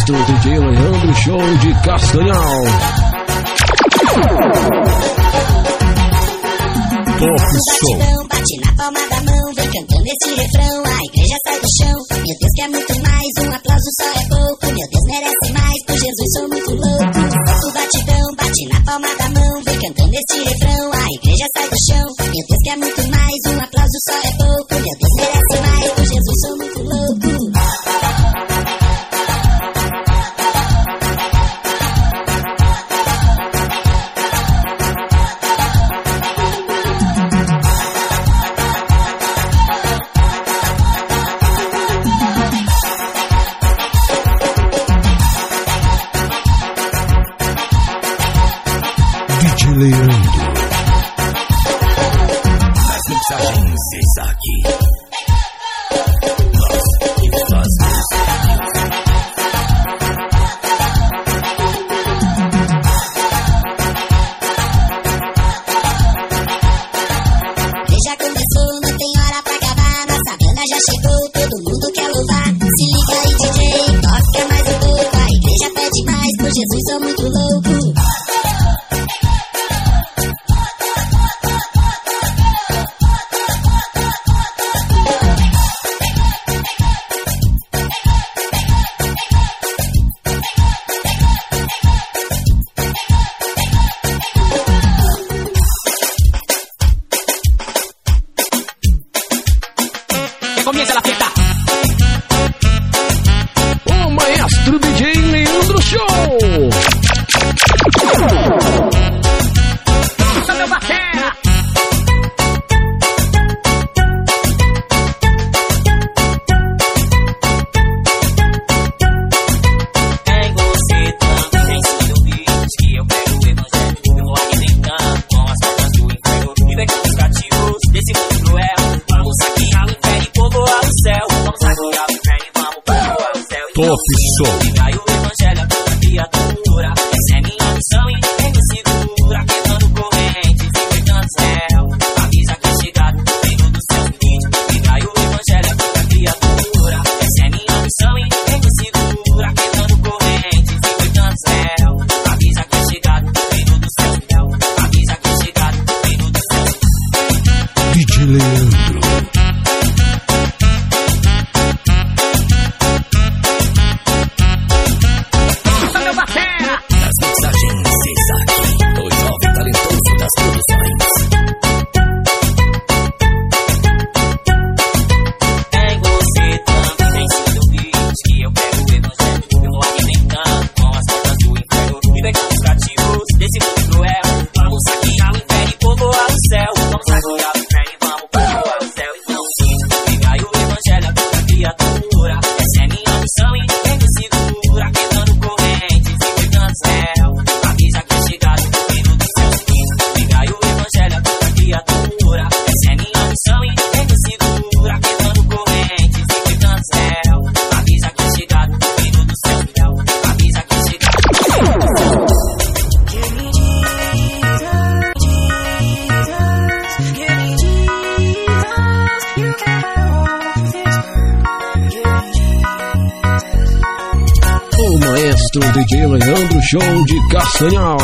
Ernesto, DJ Leandro Show de Castanhal. Bate, bate na palma da mão, vem cantando esse refrão, a igreja sai do chão. Meu Deus quer é muito mais, um aplauso só é pouco, meu Deus merece mais, por Jesus sou muito louco. Bate, batidão, bate na palma da mão, vem cantando esse refrão, a igreja sai do chão. believe Leandro Show de Castanhal.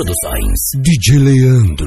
Produções. DJ Leandro.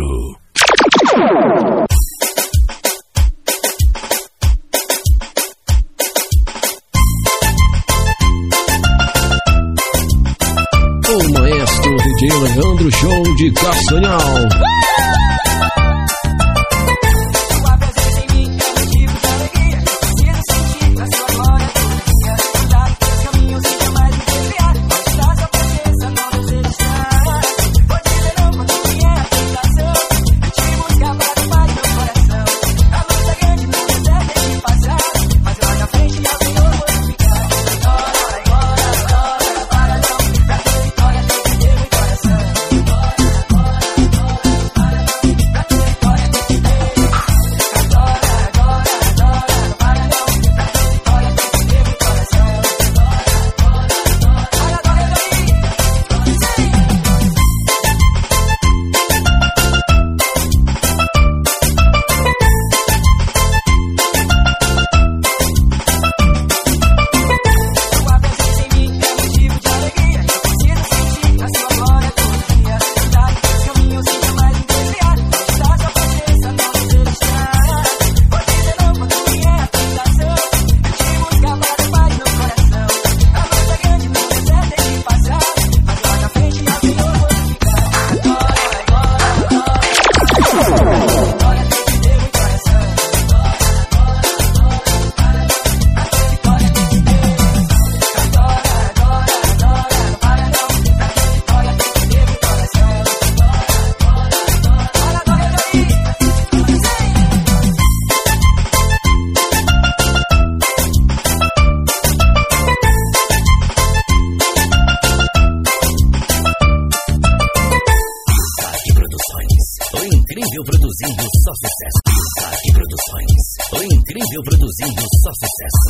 incrível produzindo só sucesso. Isaac Produções. O incrível produzindo só sucesso.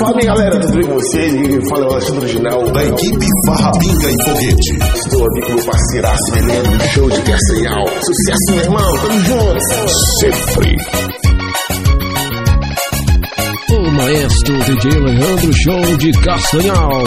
Fala aí, galera, tudo bem com vocês? Fala o Alexandre Ginal, da equipe Farra Pinga e Foguete. Estou aqui com o parceiraço é Menino show de Garçaial. Sucesso, meu irmão, tamo junto. Sempre o maestro DJ Leandro Show de Castanhal.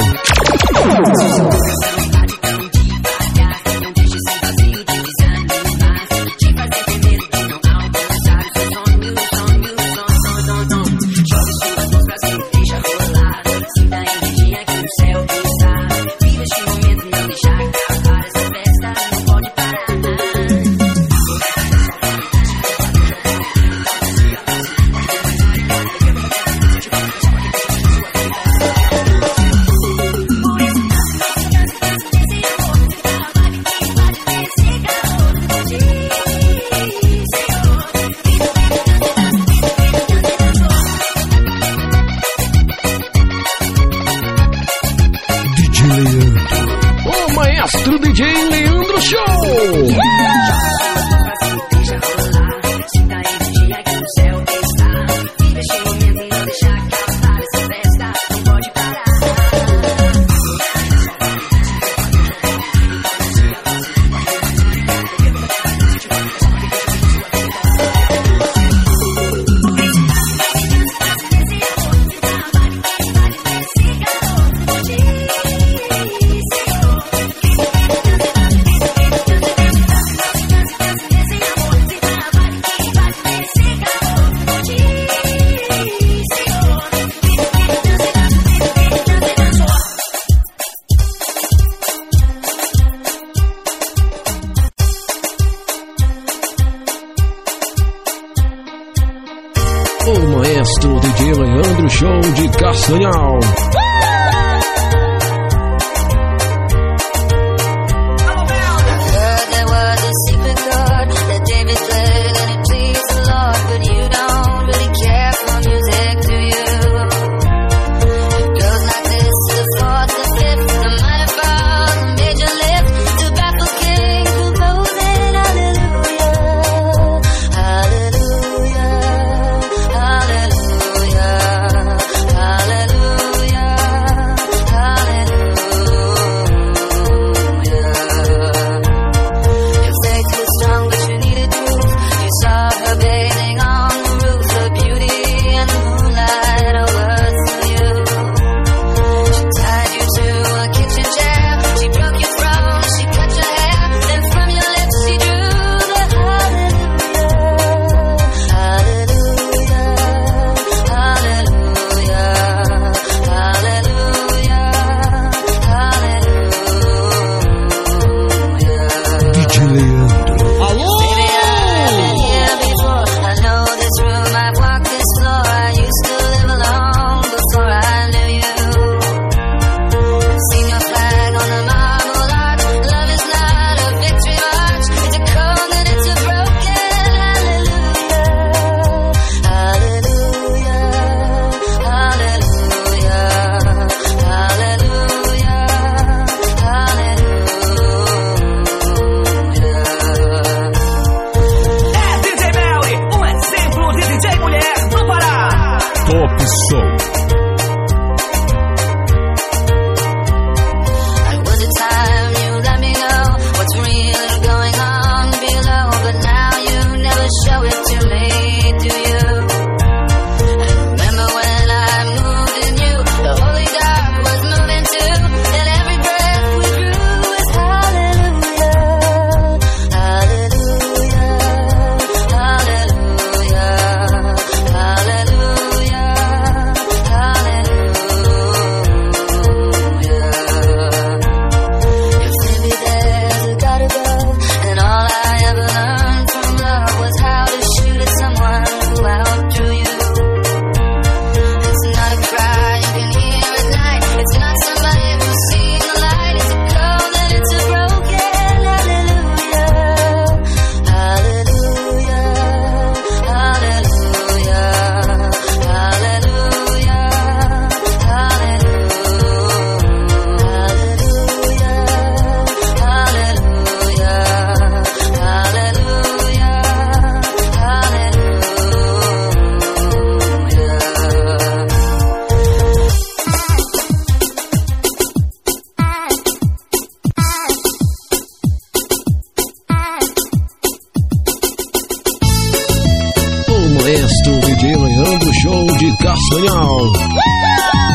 show de Castanhal.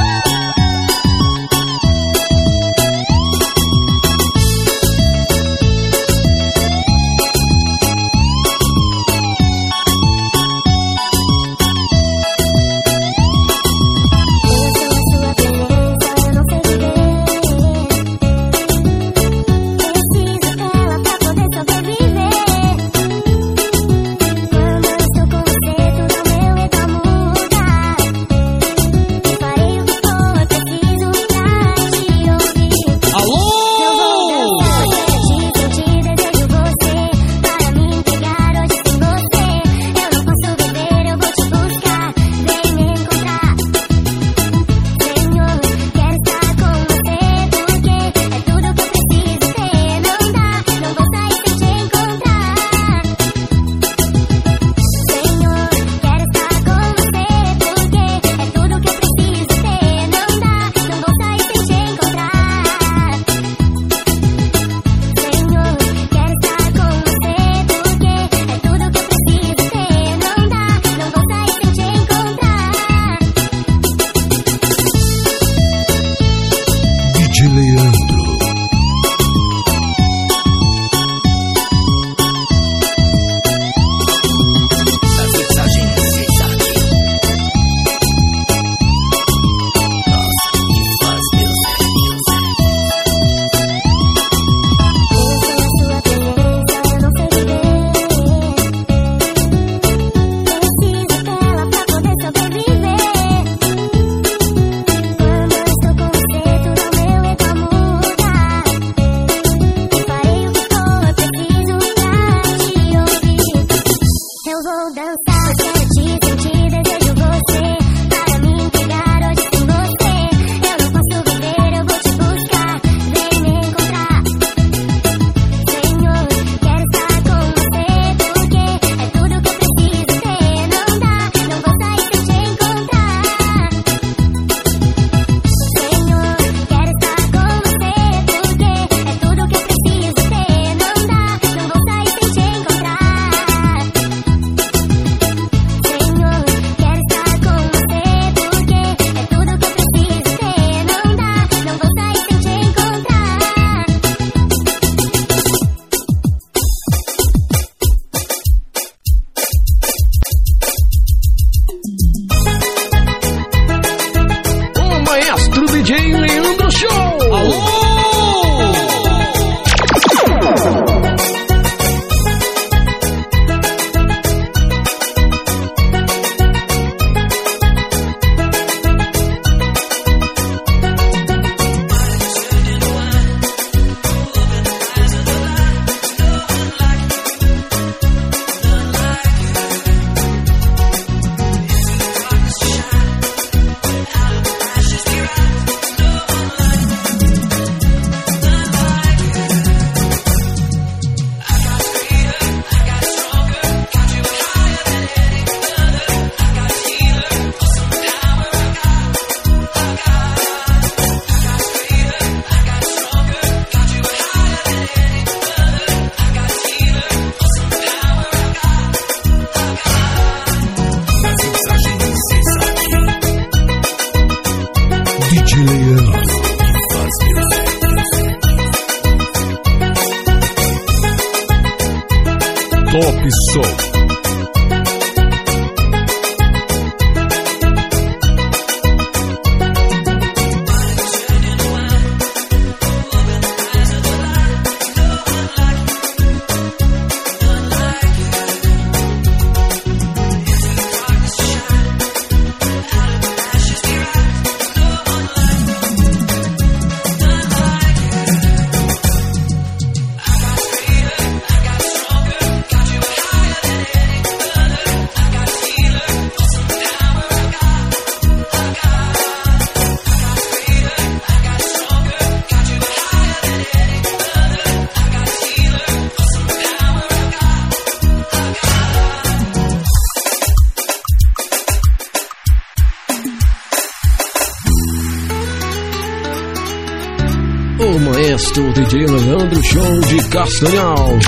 DJ Leandro Show de Castanhal.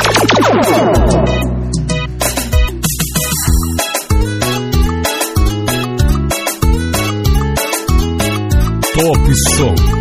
Top Som.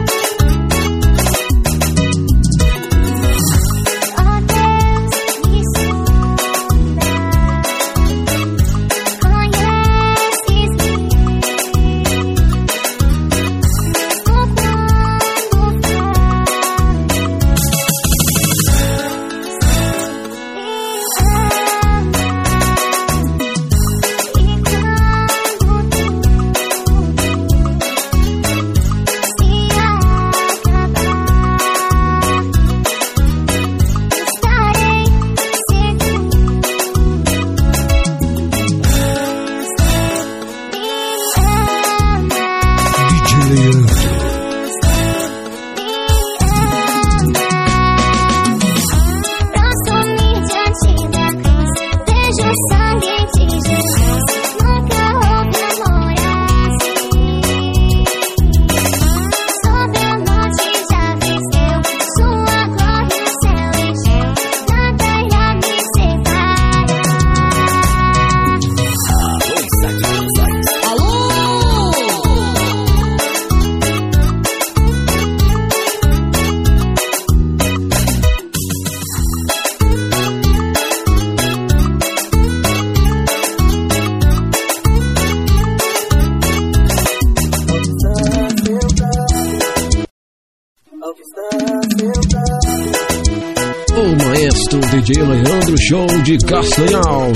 show de Castanhal.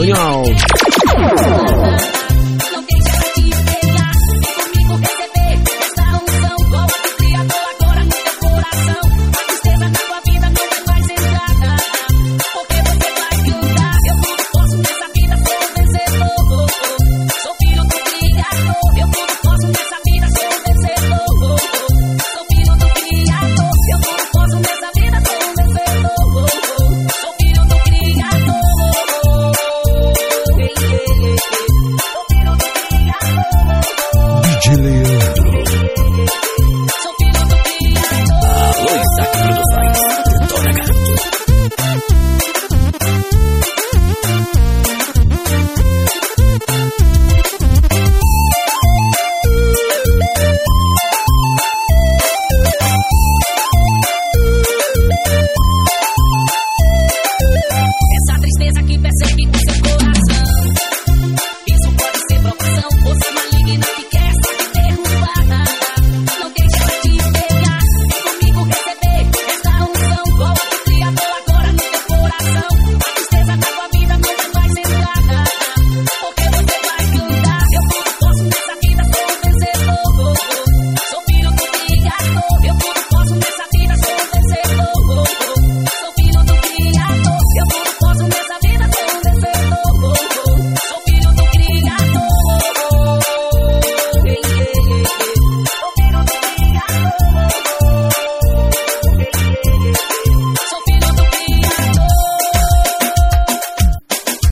Coração. O